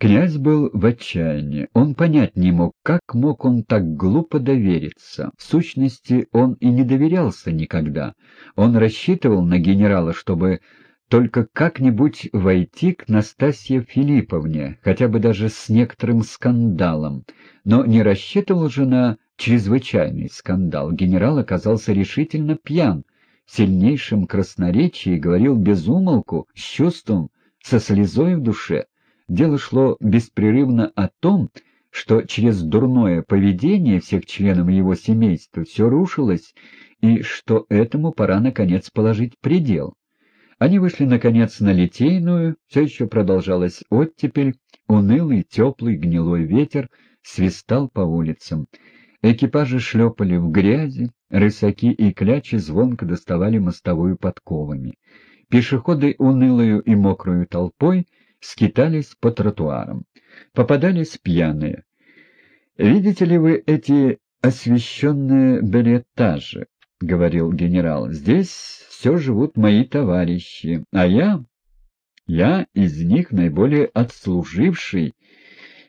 Князь был в отчаянии. Он понять не мог, как мог он так глупо довериться. В сущности, он и не доверялся никогда. Он рассчитывал на генерала, чтобы только как-нибудь войти к Настасье Филипповне, хотя бы даже с некоторым скандалом, но не рассчитывал же на чрезвычайный скандал. Генерал оказался решительно пьян, в сильнейшем красноречии говорил без умолку, с чувством, со слезой в душе. Дело шло беспрерывно о том, что через дурное поведение всех членов его семейства все рушилось, и что этому пора, наконец, положить предел. Они вышли, наконец, на Литейную, все еще продолжалась оттепель, унылый, теплый, гнилой ветер свистал по улицам. Экипажи шлепали в грязи, рысаки и клячи звонко доставали мостовую подковами. Пешеходы унылую и мокрую толпой — скитались по тротуарам. Попадались пьяные. «Видите ли вы эти освещенные билетажи?» — говорил генерал. «Здесь все живут мои товарищи, а я... Я из них наиболее отслуживший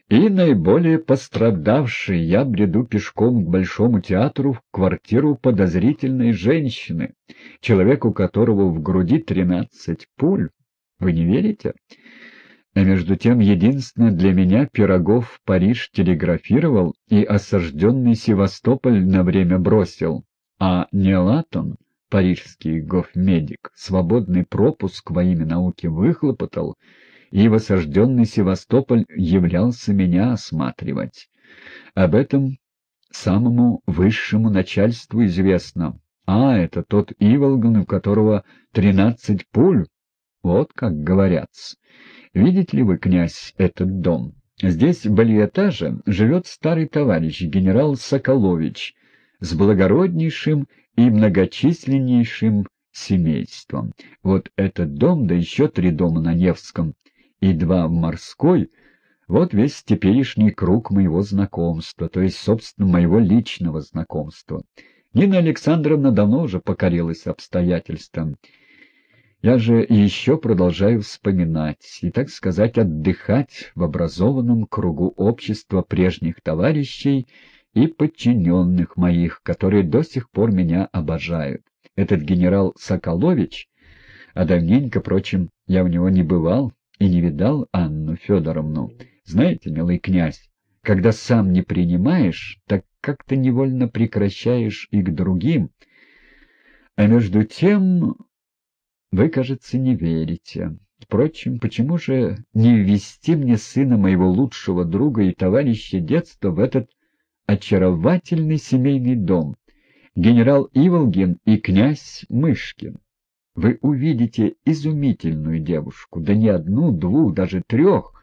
и наиболее пострадавший. Я бреду пешком к Большому театру в квартиру подозрительной женщины, человеку которого в груди тринадцать пуль. Вы не верите?» А между тем, единственное для меня Пирогов Париж телеграфировал и осажденный Севастополь на время бросил, а не Латон, парижский гофмедик, свободный пропуск во имя науки выхлопотал, и в осажденный Севастополь являлся меня осматривать. Об этом самому высшему начальству известно. А, это тот Иволган, у которого тринадцать пуль, вот как говорят. Видите ли вы, князь, этот дом? Здесь в бальетаже живет старый товарищ, генерал Соколович, с благороднейшим и многочисленнейшим семейством. Вот этот дом, да еще три дома на Невском и два в Морской, вот весь теперешний круг моего знакомства, то есть, собственно, моего личного знакомства. Нина Александровна давно уже покорилась обстоятельствам. Я же еще продолжаю вспоминать и, так сказать, отдыхать в образованном кругу общества прежних товарищей и подчиненных моих, которые до сих пор меня обожают. Этот генерал Соколович, а давненько, впрочем, я у него не бывал и не видал Анну Федоровну. Знаете, милый князь, когда сам не принимаешь, так как-то невольно прекращаешь и к другим. А между тем вы, кажется, не верите. Впрочем, почему же не ввести мне сына моего лучшего друга и товарища детства в этот очаровательный семейный дом, генерал Иволгин и князь Мышкин? Вы увидите изумительную девушку, да не одну, двух, даже трех,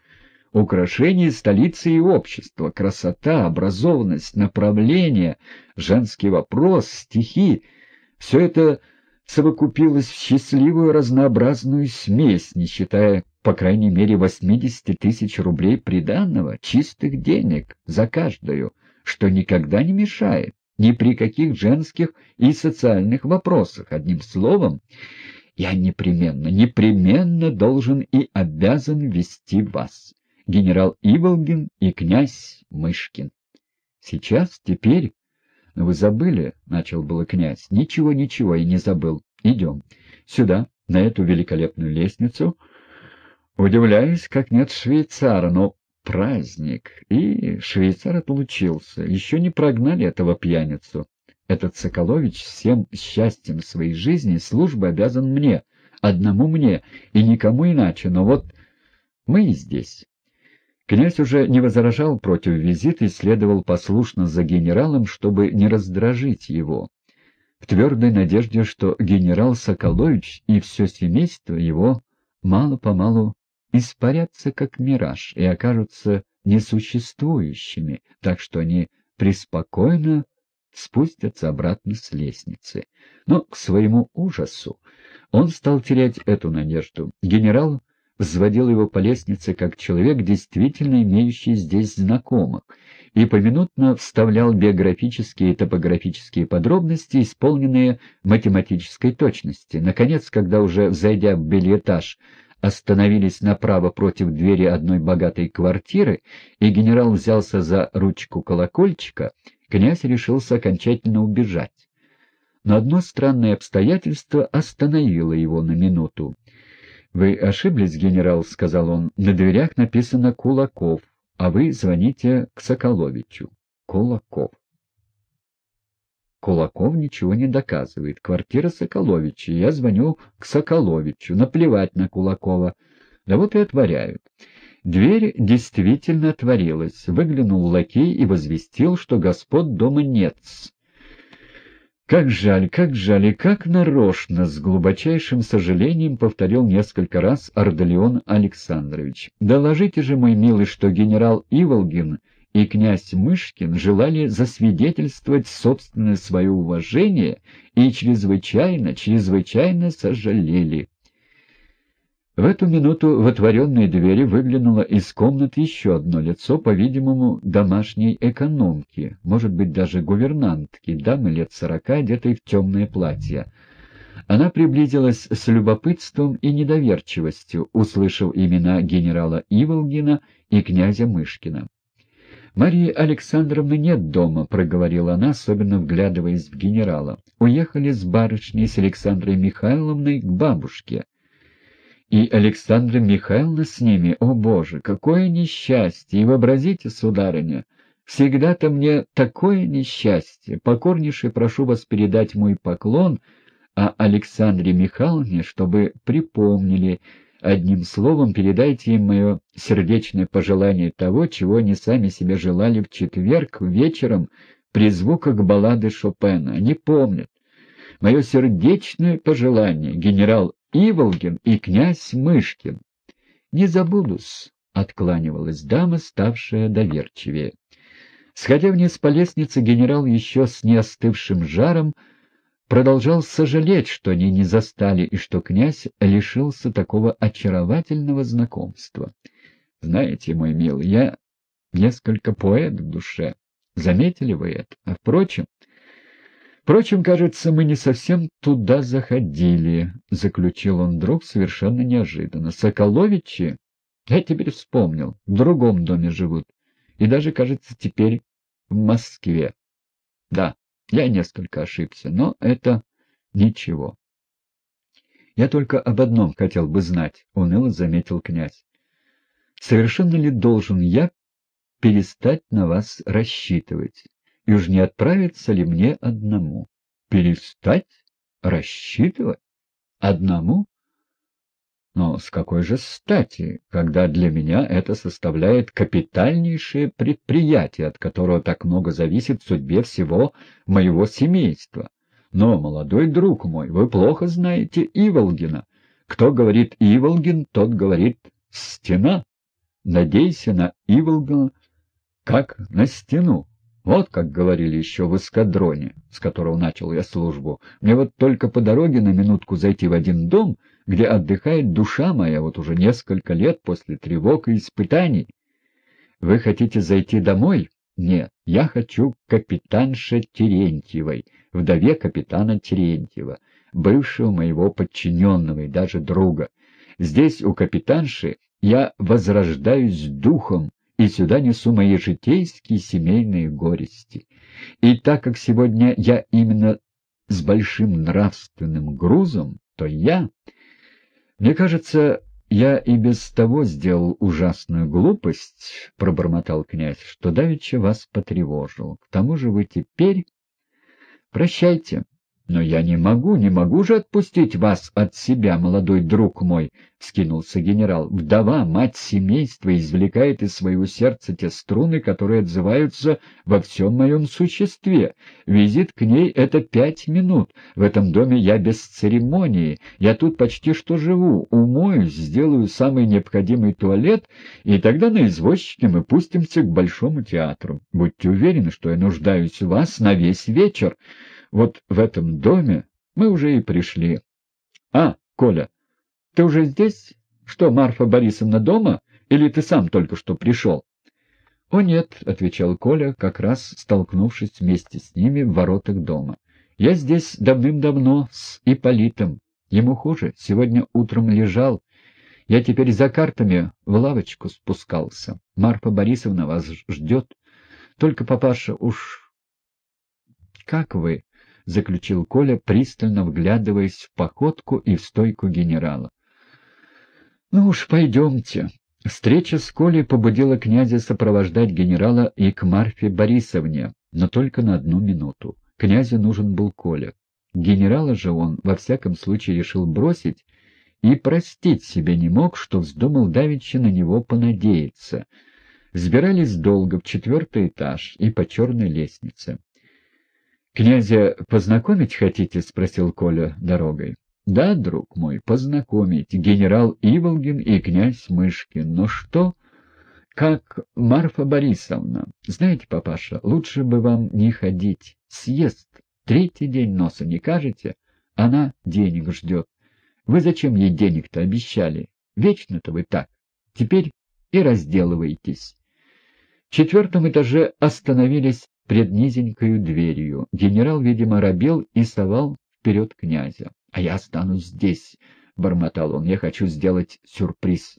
украшение столицы и общества, красота, образованность, направление, женский вопрос, стихи — все это совокупилась в счастливую разнообразную смесь, не считая, по крайней мере, 80 тысяч рублей приданного, чистых денег за каждую, что никогда не мешает ни при каких женских и социальных вопросах. Одним словом, я непременно, непременно должен и обязан вести вас, генерал Иволгин и князь Мышкин. Сейчас, теперь, вы забыли, — начал было князь. — Ничего, ничего, я не забыл. Идем. Сюда, на эту великолепную лестницу. Удивляюсь, как нет швейцара, но праздник. И швейцар отлучился. Еще не прогнали этого пьяницу. Этот Соколович всем счастьем своей жизни службы обязан мне, одному мне и никому иначе. Но вот мы и здесь. Князь уже не возражал против визита и следовал послушно за генералом, чтобы не раздражить его, в твердой надежде, что генерал Соколович и все семейство его мало-помалу испарятся как мираж и окажутся несуществующими, так что они преспокойно спустятся обратно с лестницы. Но, к своему ужасу, он стал терять эту надежду. Генерал взводил его по лестнице как человек, действительно имеющий здесь знакомых, и поминутно вставлял биографические и топографические подробности, исполненные математической точности. Наконец, когда уже, взойдя в бельетаж, остановились направо против двери одной богатой квартиры, и генерал взялся за ручку колокольчика, князь решился окончательно убежать. Но одно странное обстоятельство остановило его на минуту. «Вы ошиблись, генерал», — сказал он. «На дверях написано «Кулаков», а вы звоните к Соколовичу». «Кулаков». Кулаков ничего не доказывает. Квартира Соколовича. Я звоню к Соколовичу. Наплевать на Кулакова. Да вот и отворяют. Дверь действительно отворилась. Выглянул лакей и возвестил, что господ дома нет. Как жаль, как жаль, и как нарочно, с глубочайшим сожалением повторил несколько раз Ардалион Александрович. Доложите же, мой милый, что генерал Иволгин и князь Мышкин желали засвидетельствовать собственное свое уважение и чрезвычайно, чрезвычайно сожалели. В эту минуту в отворенные двери выглянуло из комнаты еще одно лицо, по-видимому, домашней экономки, может быть, даже гувернантки, дамы лет сорока, одетой в темное платье. Она приблизилась с любопытством и недоверчивостью, услышав имена генерала Иволгина и князя Мышкина. «Марии Александровны нет дома», — проговорила она, особенно вглядываясь в генерала. «Уехали с барышней, с Александрой Михайловной, к бабушке». И Александра Михайловна с ними, о боже, какое несчастье! И вообразите, сударыня, всегда-то мне такое несчастье. Покорнейше прошу вас передать мой поклон, а Александре Михайловне, чтобы припомнили, одним словом передайте им мое сердечное пожелание того, чего они сами себе желали в четверг вечером при звуках баллады Шопена. Они помнят. Мое сердечное пожелание, генерал Иволгин и князь Мышкин. Не забудусь, — откланивалась дама, ставшая доверчивее. Сходя вниз по лестнице, генерал еще с неостывшим жаром продолжал сожалеть, что они не застали и что князь лишился такого очаровательного знакомства. Знаете, мой милый, я несколько поэт в душе. Заметили вы это? А впрочем, Впрочем, кажется, мы не совсем туда заходили, — заключил он вдруг совершенно неожиданно. Соколовичи, я теперь вспомнил, в другом доме живут, и даже, кажется, теперь в Москве. Да, я несколько ошибся, но это ничего. Я только об одном хотел бы знать, — уныло заметил князь. Совершенно ли должен я перестать на вас рассчитывать? И уж не отправиться ли мне одному? Перестать рассчитывать? Одному? Но с какой же стати, когда для меня это составляет капитальнейшее предприятие, от которого так много зависит в судьбе всего моего семейства? Но, молодой друг мой, вы плохо знаете Иволгина. Кто говорит Иволгин, тот говорит «стена». Надейся на Иволгина, как на стену. Вот как говорили еще в эскадроне, с которого начал я службу. Мне вот только по дороге на минутку зайти в один дом, где отдыхает душа моя вот уже несколько лет после тревог и испытаний. Вы хотите зайти домой? Нет, я хочу капитанше Терентьевой, вдове капитана Терентьева, бывшего моего подчиненного и даже друга. Здесь у капитанши я возрождаюсь духом, и сюда несу мои житейские семейные горести. И так как сегодня я именно с большим нравственным грузом, то я... Мне кажется, я и без того сделал ужасную глупость, — пробормотал князь, — что давеча вас потревожил. К тому же вы теперь... Прощайте. «Но я не могу, не могу же отпустить вас от себя, молодой друг мой!» — вскинулся генерал. «Вдова, мать семейства, извлекает из своего сердца те струны, которые отзываются во всем моем существе. Визит к ней — это пять минут. В этом доме я без церемонии. Я тут почти что живу. Умоюсь, сделаю самый необходимый туалет, и тогда на извозчике мы пустимся к Большому театру. Будьте уверены, что я нуждаюсь в вас на весь вечер». Вот в этом доме мы уже и пришли. А, Коля, ты уже здесь? Что, Марфа Борисовна дома? Или ты сам только что пришел? — О, нет, — отвечал Коля, как раз столкнувшись вместе с ними в воротах дома. — Я здесь давным-давно с Иполитом. Ему хуже. Сегодня утром лежал. Я теперь за картами в лавочку спускался. Марфа Борисовна вас ждет. Только, папаша, уж... — Как вы? — заключил Коля, пристально вглядываясь в походку и в стойку генерала. — Ну уж пойдемте. Встреча с Колей побудила князя сопровождать генерала и к Марфе Борисовне, но только на одну минуту. Князю нужен был Коля. Генерала же он, во всяком случае, решил бросить и простить себе не мог, что вздумал давеча на него понадеяться. Взбирались долго в четвертый этаж и по черной лестнице. «Князя познакомить хотите?» — спросил Коля дорогой. «Да, друг мой, познакомить. Генерал Иволгин и князь Мышкин. Но что...» «Как Марфа Борисовна. Знаете, папаша, лучше бы вам не ходить. Съест. Третий день носа не кажете? Она денег ждет. Вы зачем ей денег-то обещали? Вечно-то вы так. Теперь и разделываетесь». В четвертом этаже остановились пред низенькою дверью. Генерал, видимо, робел и совал вперед князя. — А я останусь здесь, — бормотал он. — Я хочу сделать сюрприз.